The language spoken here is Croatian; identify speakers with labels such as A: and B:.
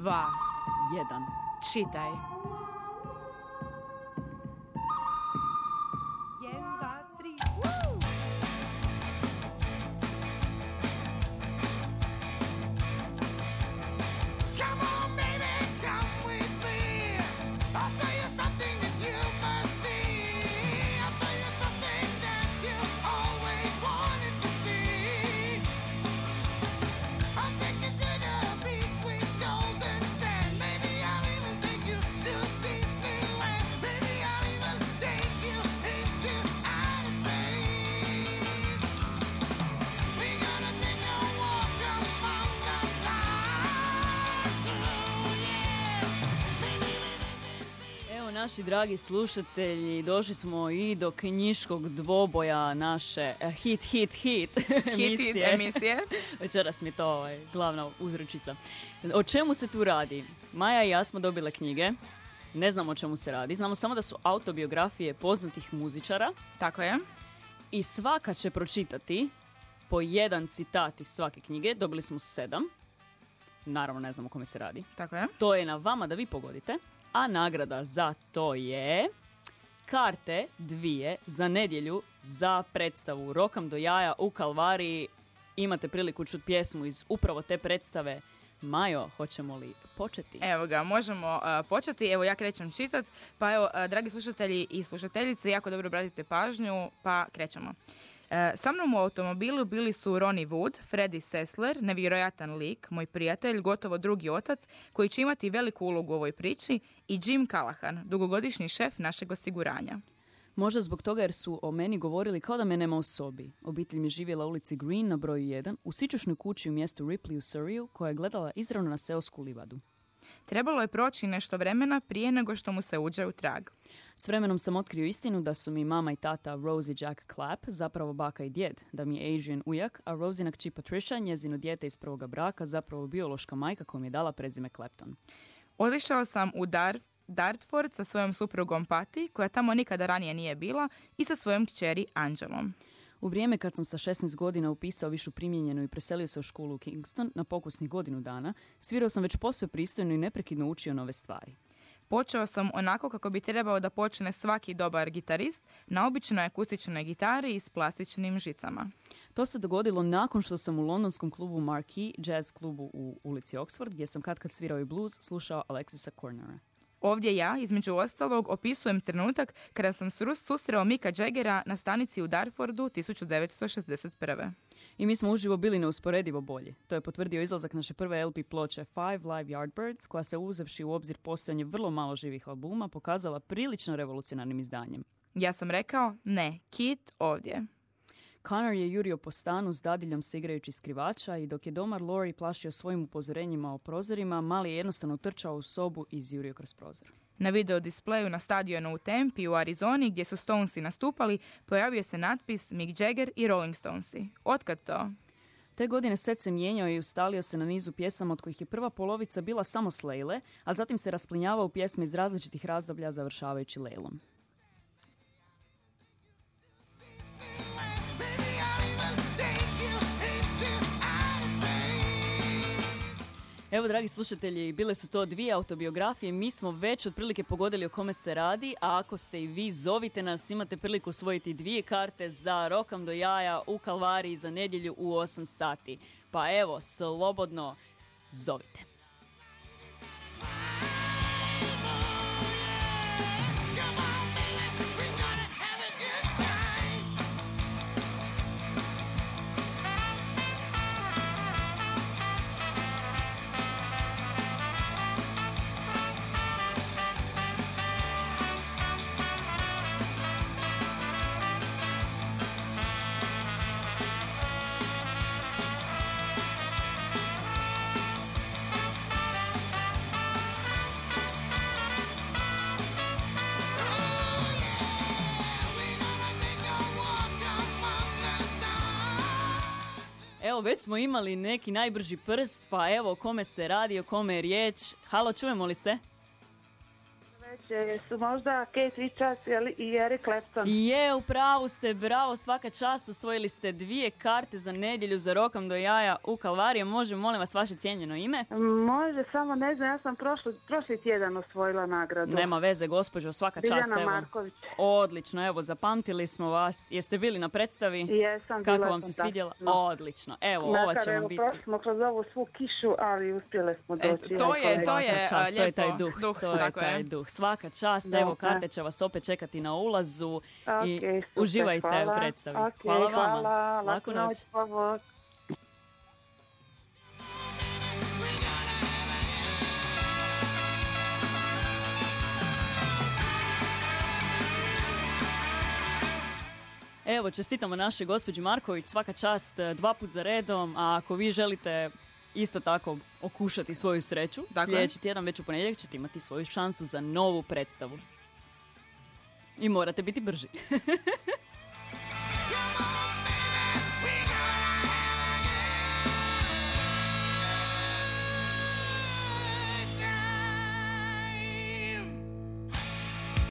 A: dva,
B: jedan.
A: čitaj.
B: Naši dragi slušatelji, došli smo i do knjiškog dvoboja naše eh, hit, hit, hit
A: Hit, hit emisije.
B: Večeras mi je to ovaj, glavna uzrečica. O čemu se tu radi? Maja i ja smo dobile knjige. Ne znamo o čemu se radi. Znamo samo da su autobiografije poznatih muzičara
A: Tako je.
B: i svaka će pročitati po jedan citat iz svake knjige. Dobili smo sedam. Naravno ne znamo o kome se radi.
A: Tako je.
B: To je na vama da vi pogodite. A nagrada za to je karte dvije za nedjelju za predstavu Rokam do jaja u Kalvariji. Imate priliku čuti pjesmu iz upravo te predstave. Majo, hoćemo li početi?
A: Evo ga, možemo uh, početi. Evo ja krećem čitat. Pa evo, uh, dragi slušatelji i slušateljice, jako dobro obratite pažnju, pa krećemo. Uh, sa mnom u automobilu bili su Ronnie Wood, Freddy Sessler, nevjerojatan lik, moj prijatelj, gotovo drugi otac, koji će imati veliku ulogu u ovoj priči, i Jim Callahan, dugogodišnji šef našeg osiguranja.
B: Možda zbog toga jer su o meni govorili kao da me nema u sobi. Obitelj mi je živjela u ulici Green na broju 1 u sičušnoj kući u mjestu Ripley u Surreyu koja je gledala izravno na seosku livadu.
A: Trebalo je proći nešto vremena prije nego što mu se uđe u trag.
B: S vremenom sam otkrio istinu da su mi mama i tata Rosie Jack Clapp zapravo baka i djed, da mi je Adrian ujak, a Rosina kći Patricia, njezino dijete iz prvoga braka, zapravo biološka majka koja mi je dala prezime Clapton.
A: Otišao sam u Dar Dartford sa svojom suprugom Pati, koja tamo nikada ranije nije bila, i sa svojom kćeri Angelom.
B: U vrijeme kad sam sa 16 godina upisao višu primjenjenu i preselio se u školu u Kingston na pokusnih godinu dana, svirao sam već posve pristojno i neprekidno učio nove stvari.
A: Počeo sam onako kako bi trebao da počne svaki dobar gitarist, na običnoj akustičnoj gitari i s plastičnim žicama.
B: To se dogodilo nakon što sam u londonskom klubu Marquee, jazz klubu u ulici Oxford, gdje sam kad kad svirao i blues, slušao Alexisa Cornera.
A: Ovdje ja, između ostalog, opisujem trenutak kada sam susreo Mika Jaggera na stanici u Darfordu 1961.
B: I mi smo uživo bili neusporedivo bolji. To je potvrdio izlazak naše prve LP ploče Five Live Yardbirds, koja se uzevši u obzir postojanje vrlo malo živih albuma, pokazala prilično revolucionarnim izdanjem.
A: Ja sam rekao, ne, Kit ovdje.
B: Connor je jurio po stanu s dadiljom se igrajući skrivača i dok je domar Lori plašio svojim upozorenjima o prozorima, mali je jednostavno trčao u sobu i izjurio kroz prozor.
A: Na video displeju na stadionu u Tempi u Arizoni gdje su Stonesi nastupali pojavio se natpis Mick Jagger i Rolling Stonesi. Otkad to?
B: Te godine set se mijenjao i ustalio se na nizu pjesama od kojih je prva polovica bila samo s Lejle, a zatim se rasplinjavao u pjesme iz različitih razdoblja završavajući Lejlom. Evo, dragi slušatelji, bile su to dvije autobiografije. Mi smo već otprilike pogodili o kome se radi, a ako ste i vi, zovite nas, imate priliku usvojiti dvije karte za Rokam do jaja u Kalvariji za nedjelju u 8 sati. Pa evo, slobodno zovite. Evo, već smo imali neki najbrži prst, pa evo kome se radi, o kome je riječ. Halo, čujemo li se?
C: Treće su možda Kate Richards i Eric Clapton.
B: Je, u pravu ste, bravo, svaka čast, osvojili ste dvije karte za nedjelju za rokam do jaja u Kalvarije. Može, molim vas, vaše cijenjeno ime?
C: Može, samo ne znam, ja sam prošli, prošli tjedan osvojila nagradu.
B: Nema veze, gospođo, svaka čast.
C: Biljana
B: Evo.
C: Marković.
B: Odlično, evo, zapamtili smo vas. Jeste bili na predstavi?
C: Jesam,
B: Kako
C: bila
B: vam se svidjela? Odlično. Evo, ova
C: Makar,
B: će vam
C: evo,
B: biti...
C: prošli smo kroz ovu svu kišu, ali uspjele smo
A: E,
C: doći.
A: to je- to je-
B: to je taj
A: lijepo.
B: duh,
A: Duh,
B: to je taj duh. Svaka čast, evo karte će vas opet čekati na ulazu i
C: super,
B: uživajte
C: hvala.
B: u predstavi. Hvala vama.
C: Hvala,
B: Laku noć.
C: Bog.
B: Evo, čestitamo našoj gospođi Marković, svaka čast e, dva put za redom, a ako vi želite isto tako okušati svoju sreću,
A: Dakle?
B: sljedeći tjedan već u ponedjeljak ćete imati svoju šansu za novu predstavu. I morate biti brži.